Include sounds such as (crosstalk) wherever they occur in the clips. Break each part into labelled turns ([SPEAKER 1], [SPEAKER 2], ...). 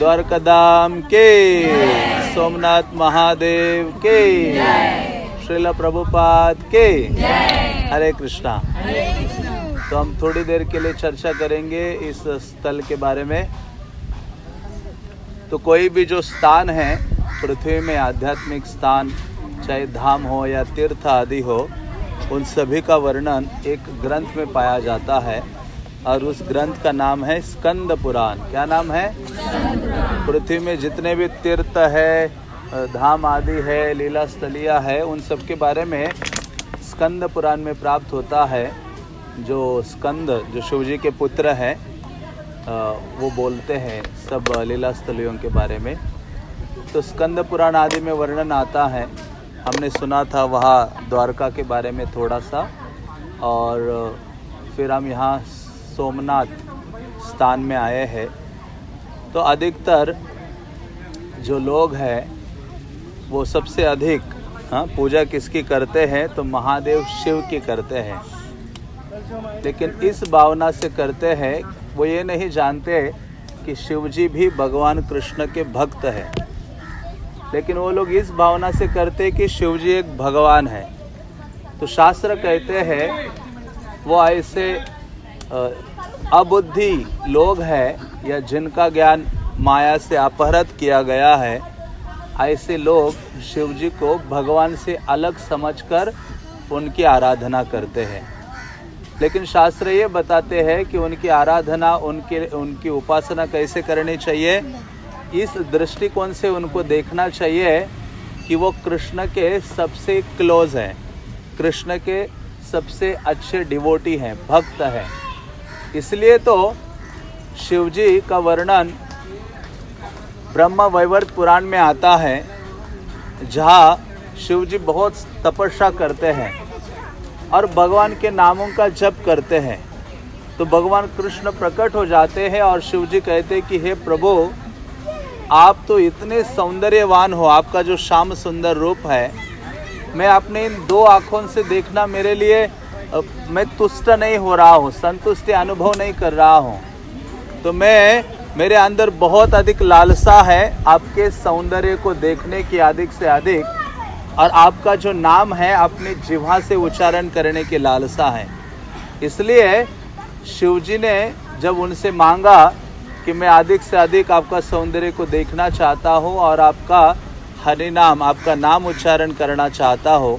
[SPEAKER 1] द्वारकाधाम के, सोमनाथ महादेव के, श्रीला प्रभुपाद के। हरे कृष्णा। तो हम थोड़ी देर के लिए चर्चा करेंगे इस स्थल के बारे में। तो कोई भी जो स्थान है, पृथ्वी में आध्यात्मिक स्थान, चाहे धाम हो या तीर्थ आदि हो, उन सभी का वर्णन एक ग्रंथ में पाया जाता है। और उस ग्रंथ का नाम है स्कंद पुराण। क्या नाम है? पृथ्वी में जितने भी तीर्थ है, धाम आदि है, लीला स्थलिया है, उन सब के बारे में स्कंद पुराण में प्राप्त होता है। जो स्कंद, जो शिव जी के पुत्र हैं वो बोलते हैं सब लीला स्थलियों के बारे में। तो स्कंद पुराण आदि में वर्णन आता है। हमने सुना था वहाँ द्वारका के बारे में थोड़ा सा। और फिर हम यहाँ सोमनाथ स्थान में आए हैं। तो अधिकतर जो लोग हैं, वो सबसे अधिक हाँ पूजा किसकी करते हैं? तो महादेव शिव की करते हैं। लेकिन इस भावना से करते हैं, वो ये नहीं जानते कि शिव जी भी भगवान कृष्ण के भक्त हैं। लेकिन वो लोग इस भावना से करते कि शिव जी एक भगवान है। तो शास्त्र कहते हैं, वो ऐसे अबुद्धि लोग हैं या जिनका ज्ञान माया से अपहृत किया गया है, ऐसे लोग शिव जी को भगवान से अलग समझकर उनकी आराधना करते हैं। लेकिन शास्त्र ये बताते हैं कि उनकी आराधना, उनके, उनकी उपासना कैसे करनी चाहिए? इस दृष्टिकोण से उनको देखना चाहिए कि वो कृष्ण के सबसे क्लोज हैं, कृष्ण के सबसे अच्छे डिवोटी हैं, भक्त हैं। इसलिए तो शिवजी का वर्णन ब्रह्म वैवर्त पुराण में आता है, जहाँ शिवजी बहुत तपस्या करते हैं और भगवान के नामों का जप करते हैं। तो भगवान कृष्ण प्रकट हो जाते हैं और शिव जी कहते हैं कि, हे प्रभु, आप तो इतने सौंदर्यवान हो, आपका जो श्याम सुंदर रूप है, मैं अपने इन दो आँखों से देखना मेरे लिए मैं तुष्ट नहीं हो रहा हूँ, संतुष्टि अनुभव नहीं कर रहा हूँ। तो मैं, मेरे अंदर बहुत अधिक लालसा है आपके सौंदर्य को देखने की अधिक से अधिक, और आपका जो नाम है, अपनी जिह्वा से उच्चारण करने की लालसा है। इसलिए शिवजी ने जब उनसे मांगा कि मैं अधिक से अधिक आपका सौंदर्य को देखना चाहता हूँ और आपका हरि नाम, आपका नाम उच्चारण करना चाहता हो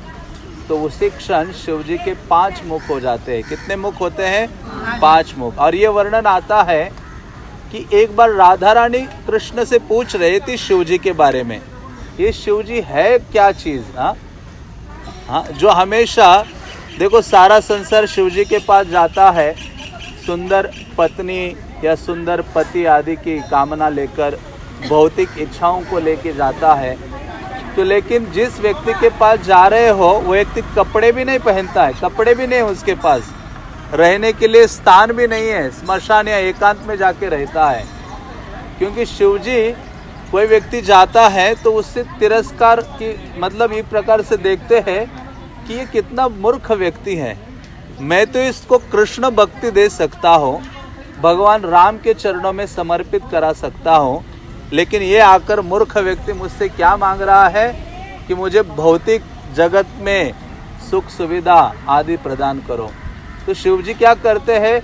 [SPEAKER 1] तो उसी क्षण शिव जी के पाँच मुख हो जाते हैं। कितने मुख होते हैं? पाँच मुख। और ये वर्णन आता है कि एक बार राधा रानी कृष्ण से पूछ रहे थी शिव जी के बारे में, ये शिव जी है क्या चीज़? हाँ? हाँ जो हमेशा, देखो, सारा संसार शिव जी के पास जाता है। सुंदर पत्नी या सुंदर पति आदि की कामना लेकर, भौतिक इच्छाओं को लेके जाता है। तो लेकिन जिस व्यक्ति के पास जा रहे हो, वो व्यक्ति कपड़े भी नहीं पहनता है, कपड़े भी नहीं उसके पास। रहने के लिए स्थान भी नहीं है, स्मशान या एकांत में जाके रहता है। क्योंकि शिवजी, कोई व्यक्ति जाता है तो उससे तिरस्कार की मतलब इस प्रकार से देखते हैं कि ये कितना मूर्ख व्यक्ति है। मैं तो इसको कृष्ण भक्ति दे सकता हूँ, भगवान राम के चरणों में समर्पित करा सकता हूँ लेकिन ये आकर मूर्ख व्यक्ति मुझसे क्या मांग रहा है कि मुझे भौतिक जगत में सुख सुविधा आदि प्रदान करो। तो शिव जी क्या करते हैं?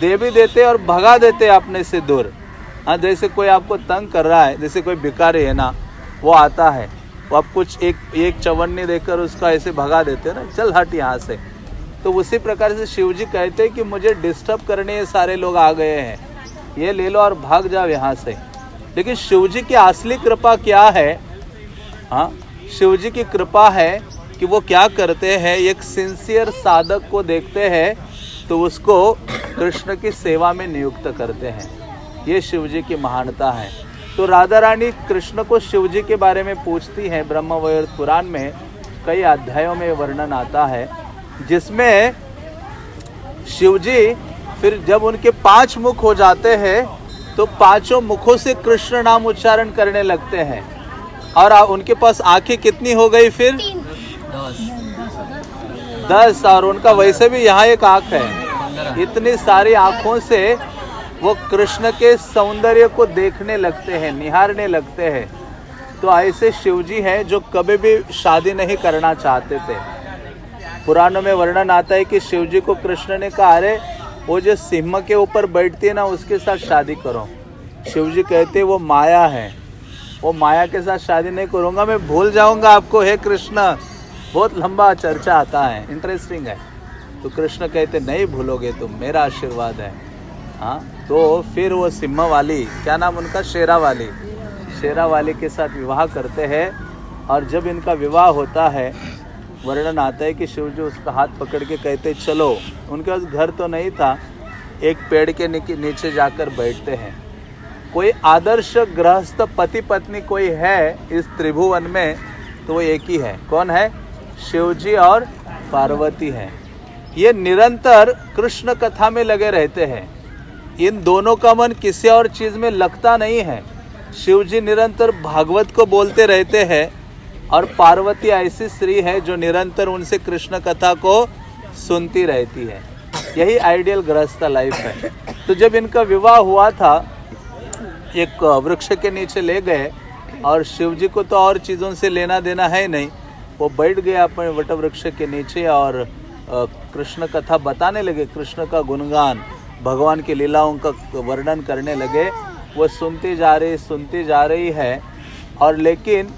[SPEAKER 1] दे भी देते और भगा देते अपने से दूर। हाँ जैसे कोई आपको तंग कर रहा है, जैसे कोई भिकारी है ना, वो आता है। वो आप कुछ एक एक चवन्नी देकर उसका ऐसे भगा देते ना, चल हट यहाँ से। तो उसी प्रकार से शिव जी कहते कि मुझे डिस्टर्ब करने सारे लोग आ गए हैं। ये ले लो और भाग जाओ यहाँ से। लेकिन शिव जी की असली कृपा क्या है? हाँ शिव जी की कृपा है कि वो क्या करते हैं? एक सिंसियर साधक को देखते हैं तो उसको कृष्ण की सेवा में नियुक्त करते हैं। ये शिव जी की महानता है। तो राधा रानी कृष्ण को शिव जी के बारे में पूछती हैं। ब्रह्म पुराण में कई अध्यायों में वर्णन आता है, जिसमें शिव जी फिर जब उनके पाँच मुख हो जाते हैं तो पाँचों मुखों से कृष्ण नाम उच्चारण करने लगते हैं। और उनके पास आँखें कितनी हो गई फिर? दस और उनका वैसे भी यहाँ एक आँख है। इतनी सारी आँखों से वो कृष्ण के सौंदर्य को देखने लगते हैं निहारने लगते हैं। तो ऐसे शिवजी हैं जो कभी भी शादी नहीं करना चाहते थे। पुराणों में वर्णन आता है कि शिवजी को कृष्ण ने कहा अरे वो जो सिंह के ऊपर बैठती है ना, उसके साथ शादी करो। शिव जी कहते, वो माया है। वो माया के साथ शादी नहीं करूँगा, मैं भूल जाऊँगा आपको, हे कृष्ण। बहुत लंबा चर्चा आता है इंटरेस्टिंग है। तो कृष्ण कहते, नहीं भूलोगे तुम, मेरा आशीर्वाद है। हाँ तो फिर वो सिम्हा वाली, क्या नाम उनका, शेरा वाली शेरा वाली के साथ विवाह करते हैं। और जब इनका विवाह होता है वर्णन आता है कि शिव जी उसका हाथ पकड़ के कहते, चलो। उनके पास घर तो नहीं था, एक पेड़ के नीचे जाकर बैठते हैं। कोई आदर्श गृहस्थ पति पत्नी कोई है इस त्रिभुवन में तो वो एक ही है। कौन है? शिवजी और पार्वती है। ये निरंतर कृष्ण कथा में लगे रहते हैं। इन दोनों का मन किसी और चीज़ में लगता नहीं है। शिव जी निरंतर भागवत को बोलते रहते हैं। और पार्वती ऐसी स्त्री है जो निरंतर उनसे कृष्ण कथा को सुनती रहती है। यही आइडियल गृहस्थ लाइफ है। तो जब इनका विवाह हुआ था, एक वृक्ष के नीचे ले गए और शिव जी को तो और चीज़ों से लेना देना है नहीं, वो बैठ गए अपने वट वृक्ष के नीचे और कृष्ण कथा बताने लगे। कृष्ण का गुणगान, भगवान की लीलाओं का वर्णन करने लगे। वो सुनती जा रही, सुनती जा रही है और लेकिन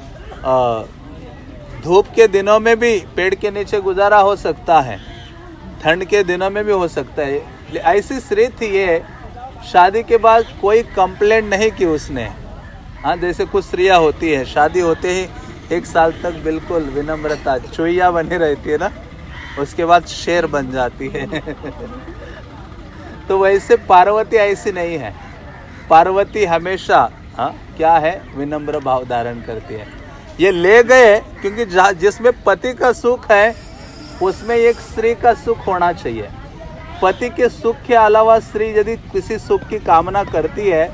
[SPEAKER 1] धूप के दिनों में भी पेड़ के नीचे गुजारा हो सकता है, ठंड के दिनों में भी हो सकता है। ऐसी स्त्री थी ये शादी के बाद कोई कंप्लेंट नहीं की उसने। हाँ जैसे कुछ स्त्रियाँ होती है, शादी होते ही एक साल तक बिल्कुल विनम्रता चुईया बनी रहती है ना, उसके बाद शेर बन जाती है। (laughs) तो वैसे पार्वती ऐसी नहीं है। पार्वती हमेशा हाँ क्या है, विनम्र भाव धारण करती है। ये ले गए, क्योंकि जिसमें पति का सुख है, उसमें एक स्त्री का सुख होना चाहिए। पति के सुख के अलावा स्त्री यदि किसी सुख की कामना करती है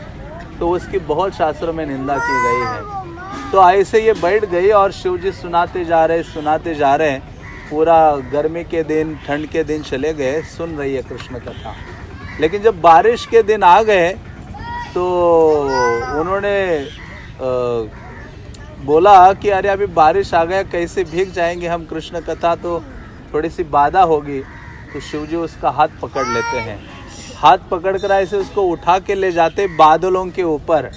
[SPEAKER 1] तो उसकी बहुत शास्त्रों में निंदा की गई है। तो ऐसे ये बैठ गई और शिव जी सुनाते जा रहे, सुनाते जा रहे पूरा गर्मी के दिन, ठंड के दिन चले गए, सुन रही है कृष्ण कथा। लेकिन जब बारिश के दिन आ गए तो उन्होंने बोला कि अरे अभी बारिश आ गया, कैसे भीग जाएँगे हम? कृष्ण कथा तो थोड़ी सी बाधा होगी। तो शिव जी उसका हाथ पकड़ लेते हैं। हाथ पकड़ कर ऐसे उसको उठा के ले जाते बादलों के ऊपर।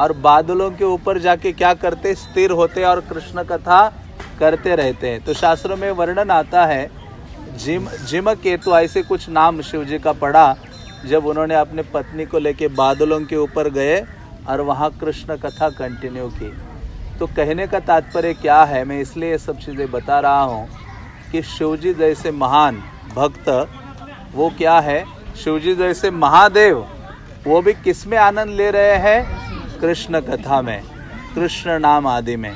[SPEAKER 1] और बादलों के ऊपर जाके क्या करते? स्थिर होते और कृष्ण कथा करते रहते हैं। तो शास्त्रों में वर्णन आता है, जिम जिम केतु ऐसे कुछ नाम शिव जी का पढ़ा जब उन्होंने अपने पत्नी को लेके बादलों के ऊपर गए और वहाँ कृष्ण कथा कंटिन्यू की। तो कहने का तात्पर्य क्या है? मैं इसलिए ये सब चीज़ें बता रहा हूँ कि शिवजी जैसे महान भक्त, वो क्या है? शिवजी जैसे महादेव, वो भी किसमें आनंद ले रहे हैं? कृष्ण कथा में, कृष्ण नाम आदि में।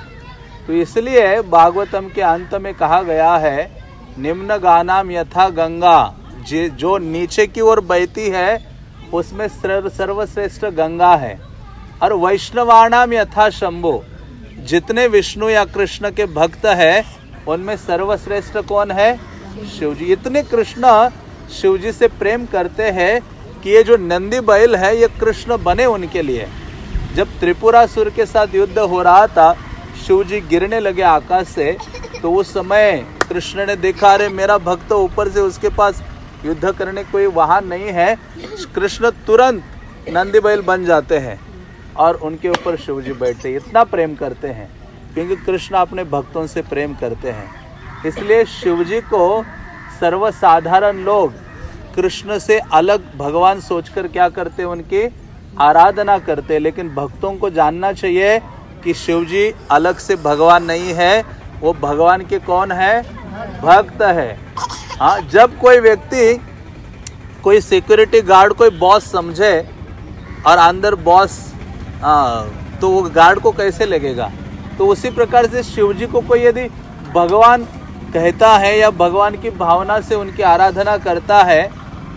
[SPEAKER 1] तो इसलिए भागवतम के अंत में कहा गया है, निम्न गानाम यथा गंगा, जो नीचे की ओर बहती है, उसमें सर्वश्रेष्ठ गंगा है। और वैष्णवाणाम यथा शंभु जितने विष्णु या कृष्ण के भक्त है, उनमें सर्वश्रेष्ठ कौन है? शिव जी इतने कृष्ण शिव जी से प्रेम करते हैं कि ये जो नंदी बैल है, ये कृष्ण बने उनके लिए। जब त्रिपुरा त्रिपुरासुर के साथ युद्ध हो रहा था शिव जी गिरने लगे आकाश से तो उस समय कृष्ण ने देखा, अरे, मेरा भक्त ऊपर से उसके पास युद्ध करने कोई वाहन नहीं है। कृष्ण तुरंत नंदी बैल बन जाते हैं। और उनके ऊपर शिव जी बैठते इतना प्रेम करते हैं, क्योंकि कृष्ण अपने भक्तों से प्रेम करते हैं। इसलिए शिव जी को सर्वसाधारण लोग कृष्ण से अलग भगवान सोचकर क्या करते हैं उनकी आराधना करते, लेकिन भक्तों को जानना चाहिए कि शिव जी अलग से भगवान नहीं है, वो भगवान के कौन है? भक्त है। हाँ जब कोई व्यक्ति, कोई सिक्योरिटी गार्ड कोई बॉस समझे और अंदर बॉस तो वो गार्ड को कैसे लगेगा? तो उसी प्रकार से शिवजी को कोई यदि भगवान कहता है या भगवान की भावना से उनकी आराधना करता है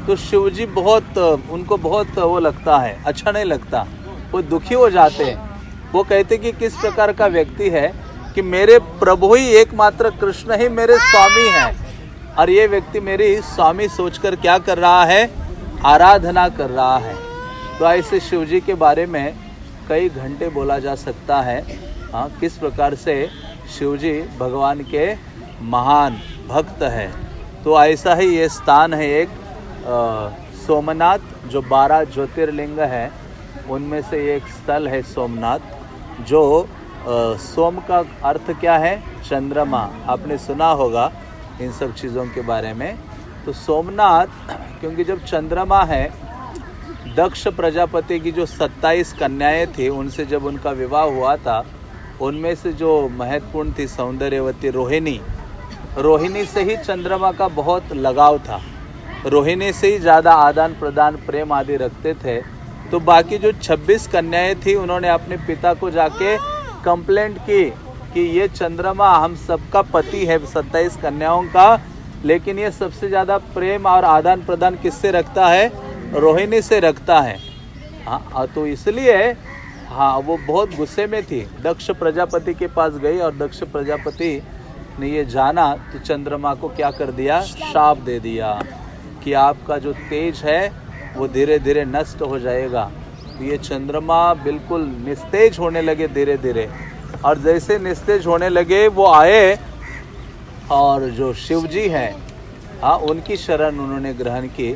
[SPEAKER 1] तो शिव जी बहुत, उनको बहुत वो लगता है अच्छा नहीं लगता। वो दुखी हो जाते हैं। वो कहते कि किस प्रकार का व्यक्ति है कि मेरे प्रभु ही एकमात्र कृष्ण ही मेरे स्वामी हैं। और ये व्यक्ति मेरी स्वामी सोचकर क्या कर रहा है? आराधना कर रहा है। तो ऐसे शिव जी के बारे में कई घंटे बोला जा सकता है। हाँ किस प्रकार से शिवजी भगवान के महान भक्त है? तो ऐसा ही ये स्थान है एक सोमनाथ जो बारह ज्योतिर्लिंग है। उनमें से एक स्थल है सोमनाथ जो आ, सोम का अर्थ क्या है? चंद्रमा। आपने सुना होगा इन सब चीज़ों के बारे में। तो सोमनाथ (clears throat) क्योंकि जब चंद्रमा है दक्ष प्रजापति की जो 27 कन्याएँ थी, उनसे जब उनका विवाह हुआ था, उनमें से जो महत्वपूर्ण थी सौंदर्यवती रोहिणी। रोहिणी से ही चंद्रमा का बहुत लगाव था। रोहिणी से ही ज़्यादा आदान प्रदान प्रेम आदि रखते थे। तो बाकी जो 26 कन्याएँ थी, उन्होंने अपने पिता को जाके कंप्लेंट की कि ये चंद्रमा हम सबका पति है, सत्ताईस कन्याओं का, लेकिन ये सबसे ज़्यादा प्रेम और आदान प्रदान किससे रखता है? रोहिणी से रखता है। हाँ तो इसलिए हाँ वो बहुत गुस्से में थी। दक्ष प्रजापति के पास गई और दक्ष प्रजापति ने ये जाना तो चंद्रमा को क्या कर दिया? शाप दे दिया कि आपका जो तेज है, वो धीरे धीरे नष्ट हो जाएगा। तो ये चंद्रमा बिल्कुल निस्तेज होने लगे धीरे धीरे और जैसे निस्तेज होने लगे, वो आए और जो शिव जी हैं हाँ उनकी शरण उन्होंने ग्रहण की।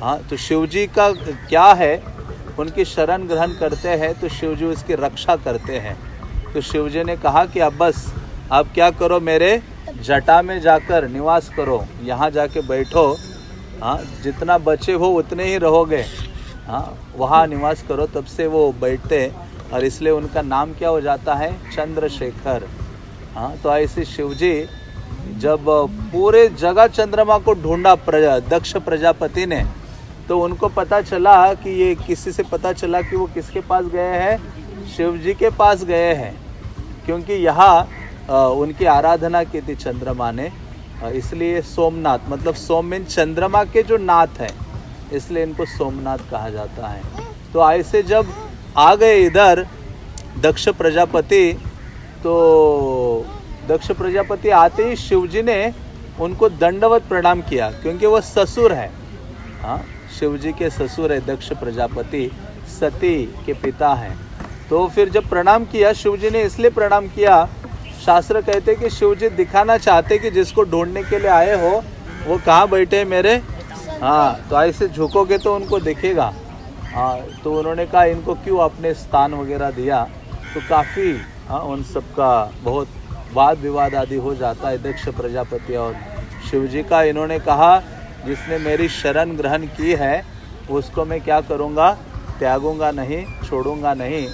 [SPEAKER 1] हाँ तो शिव जी का क्या है? उनकी शरण ग्रहण करते हैं तो शिव जी उसकी रक्षा करते हैं। तो शिव जी ने कहा कि अब बस, अब क्या करो मेरे जटा में जाकर निवास करो, यहाँ जाके बैठो। हाँ जितना बचे हो उतने ही रहोगे। हाँ वहाँ निवास करो, तब से वो बैठते और इसलिए उनका नाम क्या हो जाता है? चंद्रशेखर। हाँ तो ऐसे शिव जी जब पूरे जगह चंद्रमा को ढूंढा प्रजा, दक्ष प्रजापति ने तो उनको पता चला कि ये किसी से पता चला कि वो किसके पास गए हैं? शिव जी के पास गए हैं। क्योंकि यहाँ उनकी आराधना की थी चंद्रमा ने। इसलिए सोमनाथ मतलब सोम चंद्रमा के जो नाथ है, इसलिए इनको सोमनाथ कहा जाता है। तो ऐसे जब आ गए इधर दक्ष प्रजापति तो दक्ष प्रजापति आते ही शिवजी ने उनको दंडवत प्रणाम किया, क्योंकि वह ससुर है। हाँ? शिवजी के ससुर है, दक्ष प्रजापति, सती के पिता हैं। तो फिर जब प्रणाम किया शिवजी ने, इसलिए प्रणाम किया। शास्त्र कहते कि शिवजी दिखाना चाहते कि जिसको ढूँढने के लिए आए हो, वो कहाँ बैठे मेरे? हाँ तो ऐसे झुकोगे तो उनको दिखेगा। हाँ तो उन्होंने कहा, इनको क्यों अपने स्थान वगैरह दिया? तो काफ़ी हाँ उन सब का बहुत वाद विवाद आदि हो जाता है, दक्ष प्रजापति और शिव जी का। इन्होंने कहा जिसने मेरी शरण ग्रहण की है, उसको मैं क्या करूँगा? त्यागूँगा नहीं, छोड़ूँगा नहीं।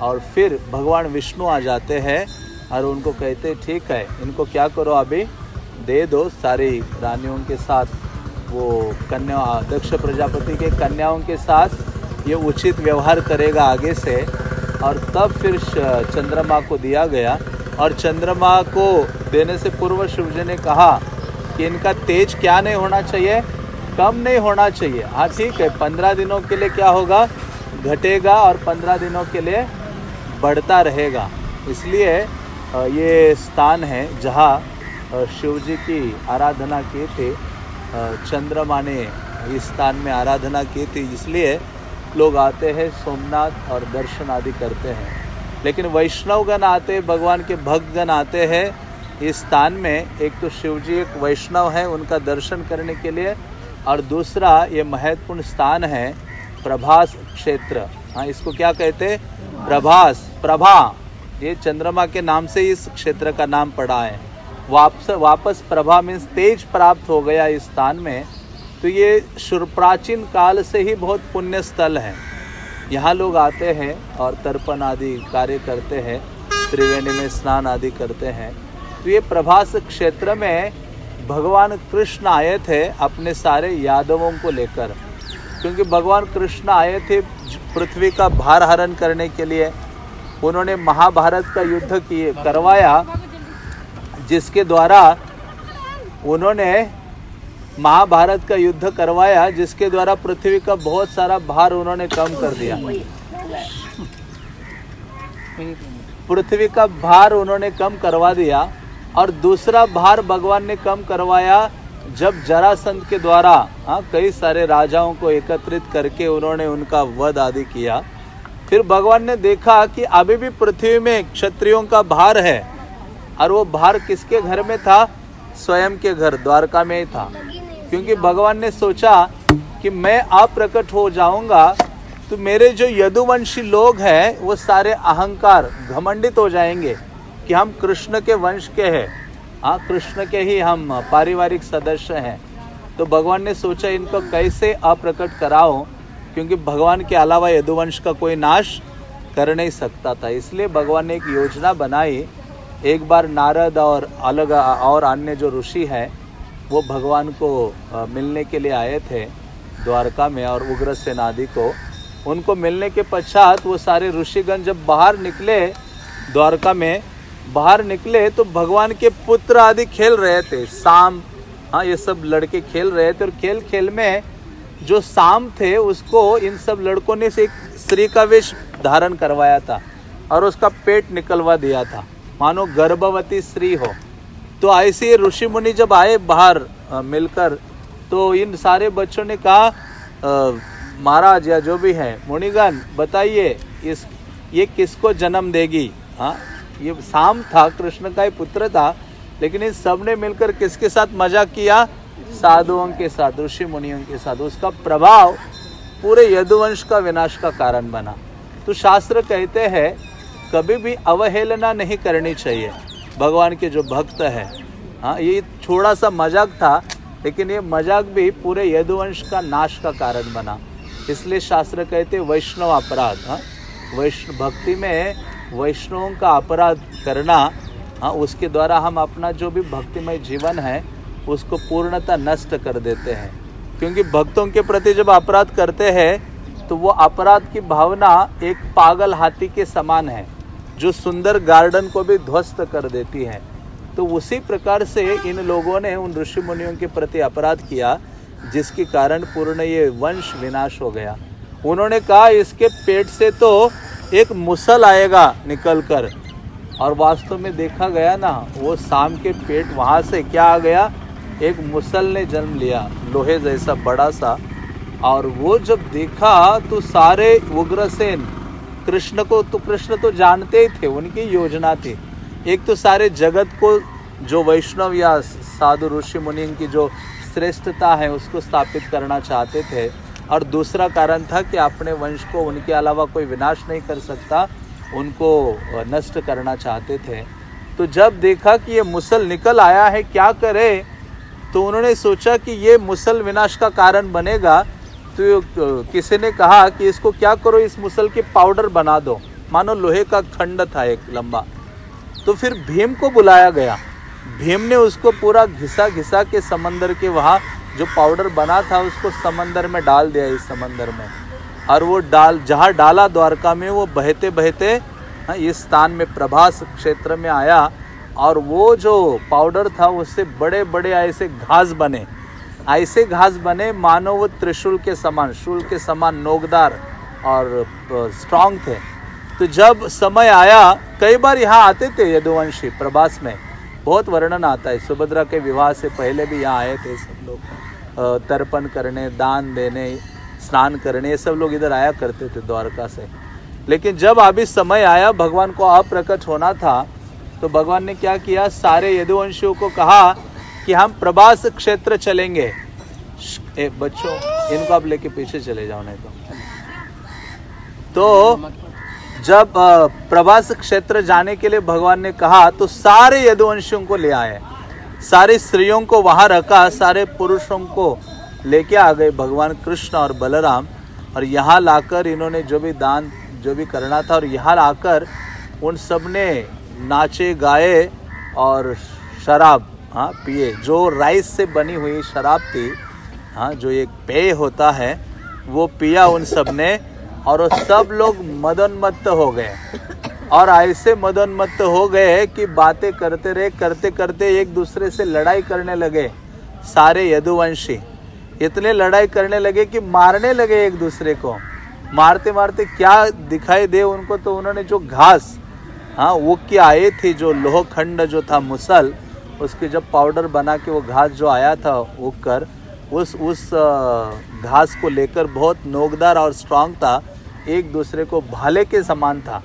[SPEAKER 1] और फिर भगवान विष्णु आ जाते हैं और उनको कहते, ठीक है, इनको क्या करो अभी? दे दो सारी रानियों के साथ, वो कन्या, दक्ष प्रजापति के कन्याओं के साथ। ये उचित व्यवहार करेगा आगे से। और तब फिर चंद्रमा को दिया गया। और चंद्रमा को देने से पूर्व शिवजी ने कहा कि इनका तेज क्या नहीं होना चाहिए, कम नहीं होना चाहिए। हाँ ठीक है, पंद्रह दिनों के लिए क्या होगा? घटेगा और पंद्रह दिनों के लिए बढ़ता रहेगा। इसलिए ये स्थान है जहाँ शिव जी की आराधना की थी। चंद्रमा ने इस स्थान में आराधना की थी, इसलिए लोग आते हैं, सोमनाथ और दर्शन आदि करते हैं। लेकिन वैष्णवगण आते भगवान के भक्तगण आते हैं इस स्थान में एक तो शिव जी एक वैष्णव है उनका दर्शन करने के लिए, और दूसरा ये महत्वपूर्ण स्थान है प्रभास क्षेत्र। हाँ इसको क्या कहते प्रभास, प्रभा। ये चंद्रमा के नाम से इस क्षेत्र का नाम पड़ा है। वापस वापस प्रभा मीन्स तेज प्राप्त हो गया इस स्थान में। तो ये प्राचीन काल से ही बहुत पुण्य स्थल है। यहाँ लोग आते हैं और तर्पण आदि कार्य करते हैं, त्रिवेणी में स्नान आदि करते हैं। तो ये प्रभास क्षेत्र में भगवान कृष्ण आए थे अपने सारे यादवों को लेकर। क्योंकि भगवान कृष्ण आए थे पृथ्वी का भार हरण करने के लिए। उन्होंने महाभारत का युद्ध किए, करवाया, जिसके द्वारा उन्होंने महाभारत का युद्ध करवाया, जिसके द्वारा पृथ्वी का बहुत सारा भार उन्होंने कम कर दिया। पृथ्वी का भार उन्होंने कम करवा दिया। और दूसरा भार भगवान ने कम करवाया जब जरासंध के द्वारा हाँ कई सारे राजाओं को एकत्रित करके उन्होंने उनका वध आदि किया। फिर भगवान ने देखा कि अभी भी पृथ्वी में क्षत्रियों का भार है और वो भार किसके घर में था? स्वयं के घर, द्वारका में ही था। क्योंकि भगवान ने सोचा कि मैं अप्रकट हो जाऊँगा तो मेरे जो यदुवंशी लोग हैं, वो सारे अहंकार घमंडित हो जाएँगे। कि हम कृष्ण के वंश के हैं। हाँ कृष्ण के ही हम पारिवारिक सदस्य हैं। तो भगवान ने सोचा इनको कैसे अप्रकट कराओ क्योंकि भगवान के अलावा यदुवंश का कोई नाश कर नहीं सकता था। इसलिए भगवान ने एक योजना बनाई। एक बार नारद और अलग, और अन्य जो ऋषि हैं, वो भगवान को मिलने के लिए आए थे द्वारका में और उग्रसेन आदि को। उनको मिलने के पश्चात वो सारे ऋषिगण जब बाहर निकले द्वारका में बाहर निकले तो भगवान के पुत्र आदि खेल रहे थे, शाम। हाँ ये सब लड़के खेल रहे थे और खेल खेल में जो शाम थे, उसको इन सब लड़कों ने से एक स्त्री का वेश धारण करवाया था और उसका पेट निकलवा दिया था। मानो गर्भवती स्त्री हो। तो ऐसे ऋषि मुनि जब आए बाहर मिलकर तो इन सारे बच्चों ने कहा महाराज या जो भी है मुनिगन बताइए, इस, ये किसको जन्म देगी? हाँ ये शाम था, कृष्ण का ही पुत्र था, लेकिन इन सबने मिलकर किसके साथ मज़ाक किया? साधुओं के साथ, ऋषि मुनियों के साथ। उसका प्रभाव पूरे यदुवंश का विनाश का कारण बना। तो शास्त्र कहते हैं, कभी भी अवहेलना नहीं करनी चाहिए। भगवान के जो भक्त है हाँ ये थोड़ा सा मज़ाक था, लेकिन ये मज़ाक भी पूरे यदुवंश का नाश का कारण बना। इसलिए शास्त्र कहते वैष्णव अपराध हाँ। वैष्णव भक्ति में वैष्णवों का अपराध करना हाँ उसके द्वारा हम अपना जो भी भक्तिमय जीवन है, उसको पूर्णता नष्ट कर देते हैं। क्योंकि भक्तों के प्रति जब अपराध करते हैं तो वो अपराध की भावना एक पागल हाथी के समान है, जो सुंदर गार्डन को भी ध्वस्त कर देती है। तो उसी प्रकार से इन लोगों ने, उन ऋषि मुनियों के प्रति अपराध किया, जिसके कारण पूर्ण ये वंश विनाश हो गया। उन्होंने कहा, इसके पेट से तो एक मुसल आएगा निकल कर और वास्तव में देखा गया ना, वो शाम के पेट वहाँ से क्या आ गया? एक मुसल ने जन्म लिया, लोहे जैसा बड़ा सा। और वो जब देखा तो सारे उग्रसेन, कृष्ण को तो कृष्ण तो जानते ही थे, उनकी योजना थी। एक तो सारे जगत को जो वैष्णव या साधु ऋषि मुनि की जो श्रेष्ठता है, उसको स्थापित करना चाहते थे। और दूसरा कारण था कि अपने वंश को उनके अलावा कोई विनाश नहीं कर सकता, उनको नष्ट करना चाहते थे। तो जब देखा कि ये मुसल निकल आया है, क्या करे? तो उन्होंने सोचा कि ये मुसल विनाश का कारण बनेगा। तो किसी ने कहा कि इसको क्या करो, इस मुसल के पाउडर बना दो। मानो लोहे का खंड था एक लंबा। तो फिर भीम को बुलाया गया। भीम ने उसको पूरा घिसा घिसा के समंदर के वहाँ जो पाउडर बना था उसको समंदर में डाल दिया इस समंदर में। और वो डाल जहाँ डाला द्वारका में वो बहते बहते हाँ, इस स्थान में प्रभास क्षेत्र में आया। और वो जो पाउडर था उससे बड़े बड़े ऐसे घास बने। ऐसे घास बने मानो वो त्रिशूल के समान शूल के समान नोकदार और स्ट्रांग थे। तो जब समय आया कई बार यहाँ आते थे यदुवंशी प्रभास में। बहुत वर्णन आता है। सुभद्रा के विवाह से पहले भी यहाँ आए थे सब लोग। तर्पण करने दान देने स्नान करने ये सब लोग इधर आया करते थे द्वारका से। लेकिन जब अभी समय आया भगवान को अप्रकट होना था तो भगवान ने क्या किया? सारे यदुवंशियों को कहा कि हम प्रभास क्षेत्र चलेंगे। ए, बच्चों इनको आप लेके पीछे चले जाओ नहीं तो। तो जब प्रवास क्षेत्र जाने के लिए भगवान ने कहा तो सारे यदुवंशियों को ले आए। सारे स्त्रियों को वहाँ रखा, सारे पुरुषों को लेके आ गए भगवान कृष्ण और बलराम। और यहाँ लाकर इन्होंने जो भी दान, जो भी करना था, और यहाँ लाकर उन सबने नाचे, गाए और शराब हाँ पिए। जो राइस से बनी हुई शराब थी हाँ जो एक पेय होता है, वो पिया उन सबने और वो सब लोग मदन मत्त हो गए। और ऐसे मदन मत्त हो गए कि बातें करते रहे, करते करते एक दूसरे से लड़ाई करने लगे, सारे यदुवंशी। इतने लड़ाई करने लगे कि मारने लगे एक दूसरे को। मारते मारते क्या दिखाई दे उनको तो उन्होंने जो घास हाँ वो क्या आए थे जो लोहखंड जो था मुसल, उसके जब पाउडर बना के वो घास जो आया था उग कर उस उस घास को लेकर बहुत नोकदार और स्ट्रांग था। एक दूसरे को भाले के समान था।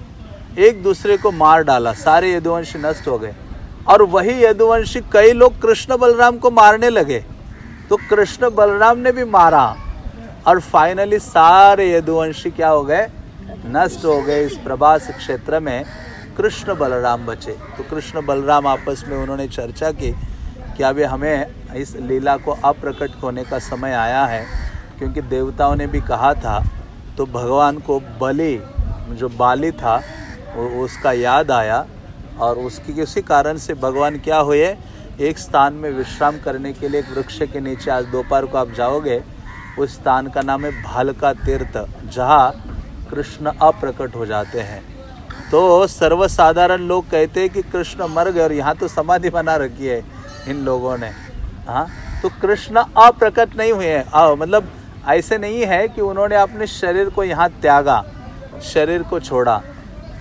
[SPEAKER 1] एक दूसरे को मार डाला। सारे यदुवंशी नष्ट हो गए। और वही यदुवंशी कई लोग कृष्ण बलराम को मारने लगे। तो कृष्ण बलराम ने भी मारा। और फाइनली सारे यदुवंशी क्या हो गए? नष्ट हो गए। इस प्रभास क्षेत्र में कृष्ण बलराम बचे। तो कृष्ण बलराम आपस में उन्होंने चर्चा की, कि अभी हमें इस लीला को अप्रकट होने का समय आया है, क्योंकि देवताओं ने भी कहा था तो भगवान को बलि, जो बाली था, वो उसका याद आया और उसकी उसी कारण से भगवान क्या हुए? एक स्थान में विश्राम करने के लिए एक वृक्ष के नीचे आज दोपहर को आप जाओगे, उस स्थान का नाम है भालका तीर्थ, जहाँ कृष्ण अप्रकट हो जाते हैं। तो सर्वसाधारण लोग कहते हैं कि कृष्ण मर गए और यहाँ तो समाधि बना रखी है इन लोगों ने। हाँ? तो कृष्ण अप्रकट नहीं हुए हैं। मतलब ऐसे नहीं है कि उन्होंने अपने शरीर को यहाँ त्यागा शरीर को छोड़ा।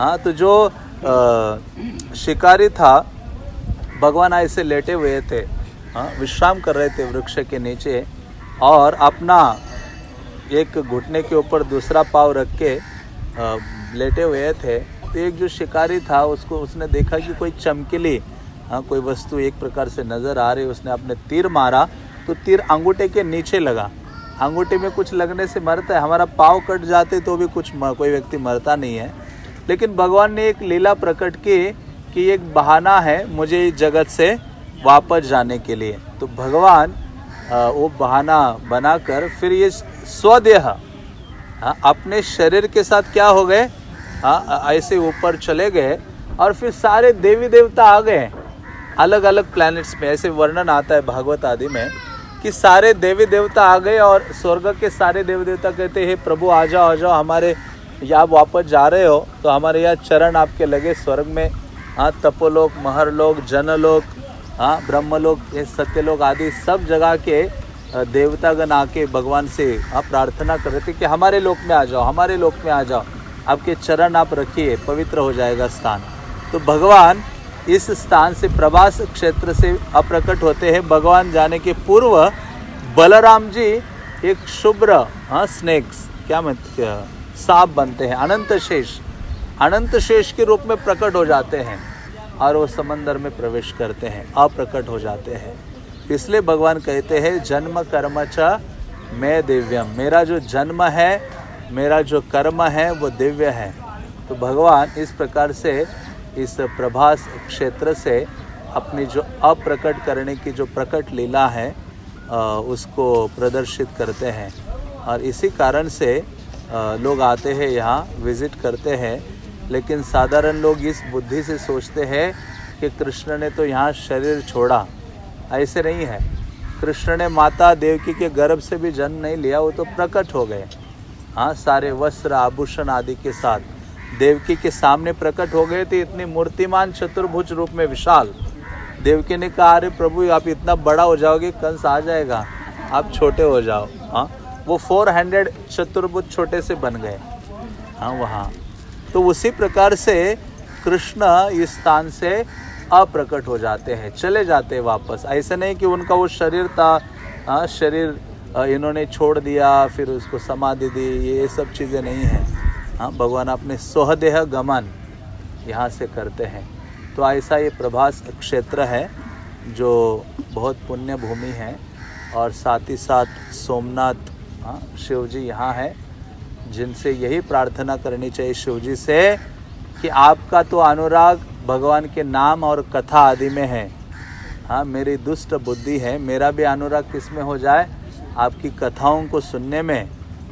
[SPEAKER 1] हाँ तो जो आ, शिकारी था भगवान ऐसे लेटे हुए थे हाँ विश्राम कर रहे थे वृक्ष के नीचे और अपना एक घुटने के ऊपर दूसरा पाव रख के लेटे हुए थे। तो एक जो शिकारी था उसको उसने देखा कि कोई चमकीली हाँ कोई वस्तु एक प्रकार से नज़र आ रही उसने अपने तीर मारा तो तीर अंगूठे के नीचे लगा। अंगूठे में कुछ लगने से मरता है, हमारा पाव कट जाते तो भी कुछ कोई व्यक्ति मरता नहीं है। लेकिन भगवान ने एक लीला प्रकट की कि एक बहाना है मुझे इस जगत से वापस जाने के लिए। तो भगवान वो बहाना बनाकर फिर ये स्वदेह अपने शरीर के साथ क्या हो गए? हाँ ऐसे ऊपर चले गए और फिर सारे देवी देवता आ गए। अलग अलग प्लैनेट्स में, ऐसे वर्णन आता है भागवत आदि में कि सारे देवी देवता आ गए और स्वर्ग के सारे देवी देवता कहते, हैं प्रभु, आ जाओ आ जाओ, हमारे या आप वापस जा रहे हो। तो हमारे यहाँ चरण आपके लगे स्वर्ग में। हाँ तपोलोक, महरलोक, जनलोक हाँ ब्रह्मलोक, ये सत्यलोक आदि सब जगह के देवतागण आके भगवान से आप प्रार्थना कर रहे थे कि हमारे लोक में आ जाओ, हमारे लोक में आ जाओ। आपके चरण आप रखिए, पवित्र हो जाएगा स्थान। तो भगवान इस स्थान से, प्रवास क्षेत्र से अप्रकट होते हैं। भगवान जाने के पूर्व बलराम जी एक शुभ्र हाँ स्नेक्स, क्या मत सांप बनते हैं। अनंत शेष अनंत शेष के रूप में प्रकट हो जाते हैं और वो समंदर में प्रवेश करते हैं, अप्रकट हो जाते हैं। इसलिए भगवान कहते हैं, जन्म कर्म च मैं दिव्यम। मेरा जो जन्म है, मेरा जो कर्म है, वो दिव्य है। तो भगवान इस प्रकार से इस प्रभास क्षेत्र से अपनी जो अप्रकट करने की जो प्रकट लीला है उसको प्रदर्शित करते हैं। और इसी कारण से लोग आते हैं यहाँ, विज़िट करते हैं। लेकिन साधारण लोग इस बुद्धि से सोचते हैं कि कृष्ण ने तो यहाँ शरीर छोड़ा। ऐसे नहीं है। कृष्ण ने माता देवकी के गर्भ से भी जन्म नहीं लिया, वो तो प्रकट हो गए। हाँ सारे वस्त्र आभूषण आदि के साथ। देवकी के सामने प्रकट हो गए थे, इतनी मूर्तिमान चतुर्भुज रूप में विशाल। देवकी ने कहा, अरे प्रभु, आप इतना बड़ा हो जाओगे, कंस आ जाएगा। आप छोटे हो जाओ। हाँ वो फोर हंड्रेड चतुर्भुज छोटे से बन गए। हाँ वहाँ। तो उसी प्रकार से कृष्ण इस स्थान से अप्रकट हो जाते हैं, चले जाते हैं वापस। ऐसे नहीं कि उनका वो शरीर था हाँ शरीर इन्होंने छोड़ दिया, फिर उसको समाधि दी, ये सब चीज़ें नहीं हैं। हाँ भगवान अपने सोहदेह गमन यहाँ से करते हैं। तो ऐसा ये प्रभास क्षेत्र है जो बहुत पुण्य भूमि है और साथ ही साथ सोमनाथ हाँ शिव जी यहाँ है, जिनसे यही प्रार्थना करनी चाहिए शिव जी से कि आपका तो अनुराग भगवान के नाम और कथा आदि में है। हाँ मेरी दुष्ट बुद्धि है, मेरा भी अनुराग किसमें हो जाए? आपकी कथाओं को सुनने में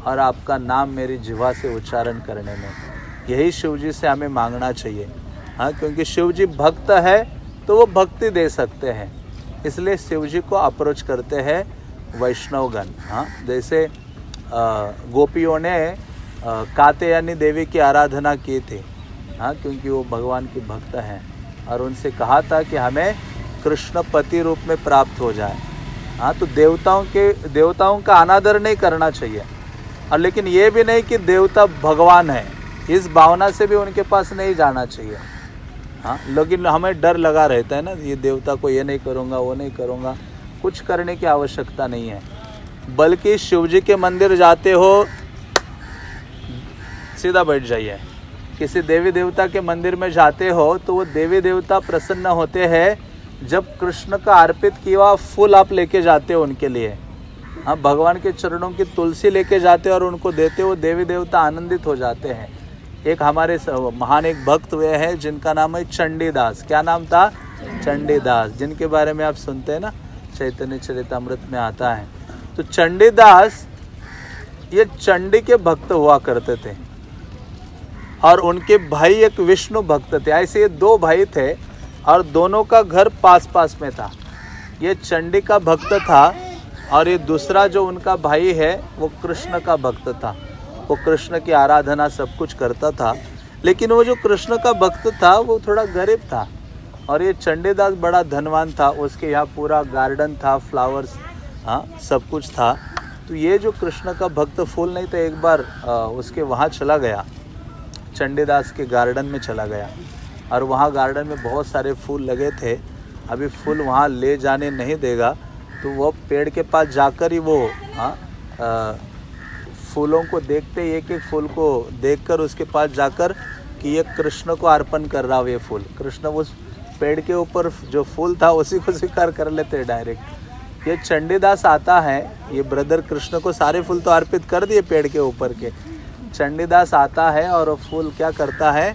[SPEAKER 1] और आपका नाम मेरी जिवा से उच्चारण करने में। यही शिव जी से हमें मांगना चाहिए। हाँ क्योंकि शिव जी भक्त है तो वो भक्ति दे सकते हैं। इसलिए शिव जी को अप्रोच करते हैं वैष्णवगण। हाँ जैसे गोपियों ने कात्यायनी देवी की आराधना की थी। हाँ क्योंकि वो भगवान की भक्त हैं। और उनसे कहा था कि हमें कृष्ण पति रूप में प्राप्त हो जाए। हाँ तो देवताओं के, देवताओं का अनादर नहीं करना चाहिए। और लेकिन ये भी नहीं कि देवता भगवान है। इस भावना से भी उनके पास नहीं जाना चाहिए। हाँ लेकिन हमें डर लगा रहता है ना, ये देवता को ये नहीं करूँगा, वो नहीं करूँगा। कुछ करने की आवश्यकता नहीं है। बल्कि शिव जी के मंदिर जाते हो, सीधा बैठ जाइए। किसी देवी देवता के मंदिर में जाते हो तो वो देवी देवता प्रसन्न होते हैं। जब कृष्ण का अर्पित किया, फूल आप लेके जाते हो उनके लिए। हाँ भगवान के चरणों की तुलसी लेके जाते और उनको देते हो देवी देवता आनंदित हो जाते हैं। एक हमारे महान एक भक्त हुए हैं, जिनका नाम है चंडीदास। क्या नाम था? चंडीदास, जिनके बारे में आप सुनते हैं ना, चैतन्य चरितमृत में आता है। तो चंडीदास, ये चंडी के भक्त हुआ करते थे। और उनके भाई एक विष्णु भक्त थे। ऐसे ये दो भाई थे और दोनों का घर पास पास में था। ये चंडी का भक्त था और ये दूसरा जो उनका भाई है वो कृष्ण का भक्त था। वो कृष्ण की आराधना सब कुछ करता था। लेकिन वो जो कृष्ण का भक्त था वो थोड़ा गरीब था। और ये चंडीदास बड़ा धनवान था। उसके यहाँ पूरा गार्डन था फ्लावर्स हाँ सब कुछ था। तो ये जो कृष्ण का भक्त फूल नहीं था एक बार आ, उसके वहाँ चला गया। चंडीदास के गार्डन में चला गया। और वहाँ गार्डन में बहुत सारे फूल लगे थे। अभी फूल वहाँ ले जाने नहीं देगा। तो वो पेड़ के पास जाकर ही वो हाँ फूलों को देखते एक एक फूल को देखकर उसके पास जाकर कि ये कृष्ण को अर्पण कर रहा हो ये फूल। कृष्ण उस पेड़ के ऊपर जो फूल था उसी को स्वीकार कर लेते डायरेक्ट। ये चंडीदास आता है, ये ब्रदर कृष्ण को सारे फूल तो अर्पित कर दिए पेड़ के ऊपर के। चंडीदास आता है और फूल क्या करता है,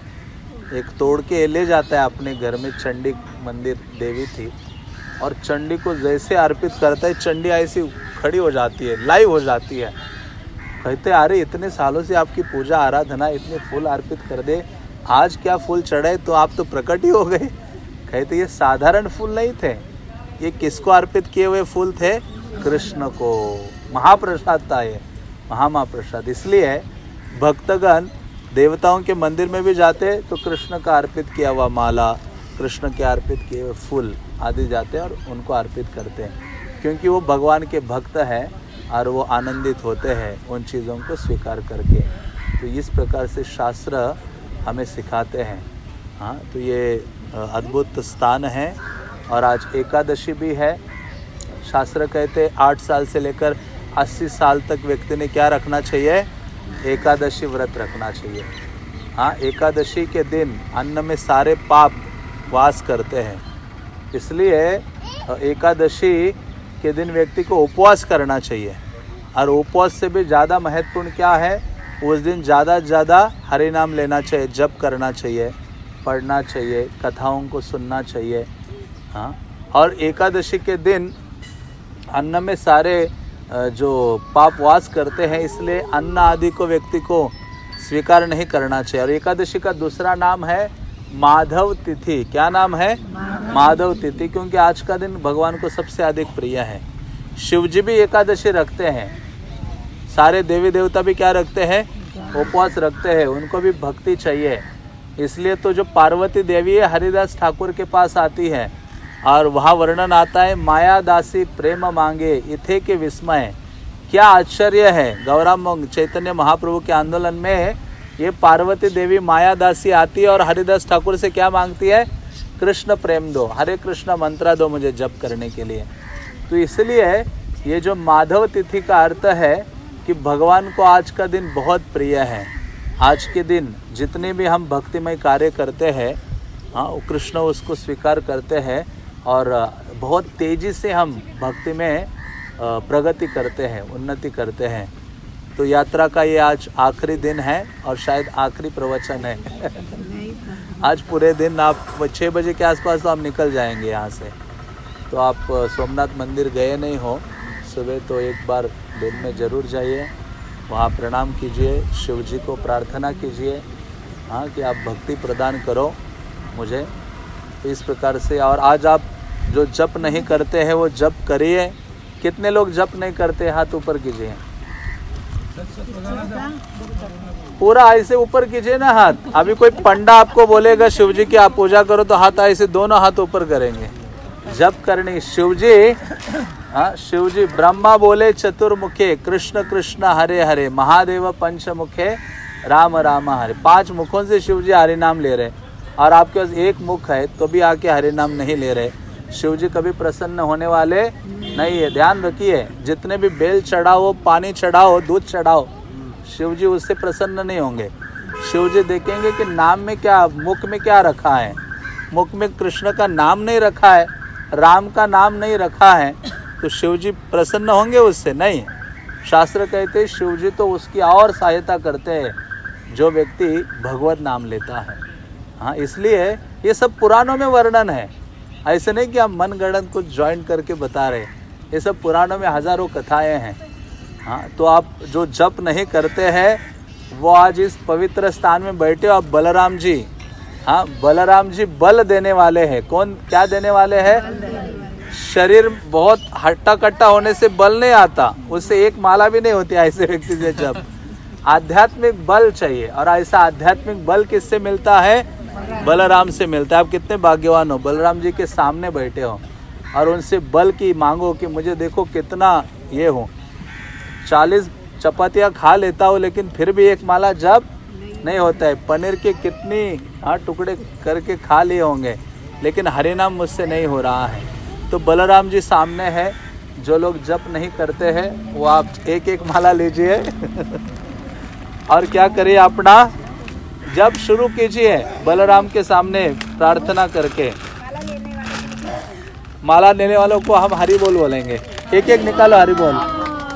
[SPEAKER 1] एक तोड़ के ले जाता है अपने घर में, चंडी मंदिर देवी थी। और चंडी को जैसे अर्पित करता है, चंडी ऐसी खड़ी हो जाती है, लाइव हो जाती है। कहते अरे, इतने सालों से आपकी पूजा आराधना, इतने फूल अर्पित कर दे, आज क्या फूल चढ़े तो आप तो प्रकट ही हो गए? कहते ये साधारण फूल नहीं थे। ये किसको अर्पित किए हुए फूल थे? कृष्ण को। महाप्रसाद था ये। महामहाप्रसाद। इसलिए भक्तगण देवताओं के मंदिर में भी जाते तो कृष्ण का अर्पित किया हुआ माला कृष्ण के अर्पित किए हुए फूल आदि जाते हैं और उनको अर्पित करते हैं। क्योंकि वो भगवान के भक्त हैं और वो आनंदित होते हैं उन चीज़ों को स्वीकार करके। तो इस प्रकार से शास्त्र हमें सिखाते हैं। हाँ तो ये अद्भुत स्थान है और आज एकादशी भी है। शास्त्र कहते आठ साल से लेकर अस्सी साल तक व्यक्ति ने क्या रखना चाहिए? एकादशी व्रत रखना चाहिए। हाँ एकादशी के दिन अन्न में सारे पाप वास करते हैं। इसलिए एकादशी के दिन व्यक्ति को उपवास करना चाहिए। और उपवास से भी ज़्यादा महत्वपूर्ण क्या है? उस दिन ज़्यादा से ज़्यादा हरि नाम लेना चाहिए, जप करना चाहिए, पढ़ना चाहिए, कथाओं को सुनना चाहिए। हाँ। और एकादशी के दिन अन्न में सारे जो पाप वास करते हैं, इसलिए अन्न आदि को व्यक्ति को स्वीकार नहीं करना चाहिए। और एकादशी का दूसरा नाम है माधव तिथि। क्या नाम है? माधव तिथि क्योंकि आज का दिन भगवान को सबसे अधिक प्रिय है। शिव जी भी एकादशी रखते हैं। सारे देवी देवता भी क्या रखते हैं? उपवास रखते हैं। उनको भी भक्ति चाहिए। इसलिए तो जो पार्वती देवी है हरिदास ठाकुर के पास आती है और वहाँ वर्णन आता है माया दासी प्रेम मांगे इथे के विस्मय। क्या आश्चर्य है? गौराम चैतन्य महाप्रभु के आंदोलन में ये पार्वती देवी माया दासी आती है और हरिदास ठाकुर से क्या मांगती है? कृष्ण प्रेम दो। हरे कृष्ण मंत्रा दो मुझे जप करने के लिए। तो इसलिए ये जो माधव तिथि का अर्थ है कि भगवान को आज का दिन बहुत प्रिय है। आज के दिन जितने भी हम भक्तिमय कार्य करते हैं हाँ कृष्ण उसको स्वीकार करते हैं और बहुत तेज़ी से हम भक्ति में प्रगति करते हैं, उन्नति करते हैं। तो यात्रा का ये आज आखिरी दिन है और शायद आखिरी प्रवचन है। (laughs) आज पूरे दिन आप छः बजे के आसपास तो आप निकल जाएँगे यहाँ से। तो आप सोमनाथ मंदिर गए नहीं हो सुबह तो एक बार दिन में ज़रूर जाइए। वहाँ प्रणाम कीजिए शिव जी को प्रार्थना कीजिए। हाँ कि आप भक्ति प्रदान करो मुझे। तो इस प्रकार से और आज आप जो जप नहीं करते हैं वो जप करिए। कितने लोग जप नहीं करते हाथ ऊपर कीजिए। पूरा ऐसे ऊपर कीजिए ना हाथ। अभी कोई पंडा आपको बोलेगा, शिव जी की आप पूजा करो तो हाथ ऐसे दोनों हाथ ऊपर करेंगे। जब करनी। शिव जी हाँ शिव जी, ब्रह्मा बोले चतुर्मुखे, कृष्ण कृष्ण हरे हरे, महादेव पंचमुखे, राम राम हरे। पाँच मुखों से शिव जी हरि नाम ले रहे और आपके पास एक मुख है तो भी आके हरे नाम नहीं ले रहे। शिव जी कभी प्रसन्न होने वाले नहीं है, ध्यान रखिए, जितने भी बेल चढ़ाओ, पानी चढ़ाओ, दूध चढ़ाओ शिव जी उससे प्रसन्न नहीं होंगे। शिव जी देखेंगे कि नाम में क्या, मुख में क्या रखा है। मुख में कृष्ण का नाम नहीं रखा है, राम का नाम नहीं रखा है तो शिव जी प्रसन्न होंगे उससे, नहीं। शास्त्र कहते हैं शिव जी तो उसकी और सहायता करते हैं, जो व्यक्ति भगवत नाम लेता है। हाँ इसलिए ये सब पुराणों में वर्णन है। ऐसे नहीं कि हम मन गणन कुछ ज्वाइन करके बता रहे ये सब पुराणों में हज़ारों कथाएँ हैं। हाँ तो आप जो जप नहीं करते हैं वो आज इस पवित्र स्थान में बैठे हो आप बलराम जी। हाँ बलराम जी बल देने वाले हैं। कौन क्या देने वाले हैं? शरीर बहुत हट्टा कट्टा होने से बल नहीं आता। उससे एक माला भी नहीं होती ऐसे व्यक्ति से जब आध्यात्मिक बल चाहिए। और ऐसा आध्यात्मिक बल किससे मिलता है? बलराम से मिलता है। आप कितने भाग्यवान हो। बलराम जी के सामने बैठे हो। और उनसे बल की मांगो कि मुझे देखो कितना ये हो। चालीस चपातियाँ खा लेता हो, लेकिन फिर भी एक माला जब नहीं होता है। पनीर के कितनी हाँ टुकड़े करके खा लिए होंगे, लेकिन हरे नाम मुझसे नहीं हो रहा है। तो बलराम जी सामने है, जो लोग जप नहीं करते हैं, वो आप एक एक माला लीजिए। (laughs) और क्या करिए अपना? जब शुरू कीजिए, बलराम के सामने प्रार्थना करके। माला देने वालों को हम हरी बोल बोलेंगे। एक एक निकालो हरी बोल।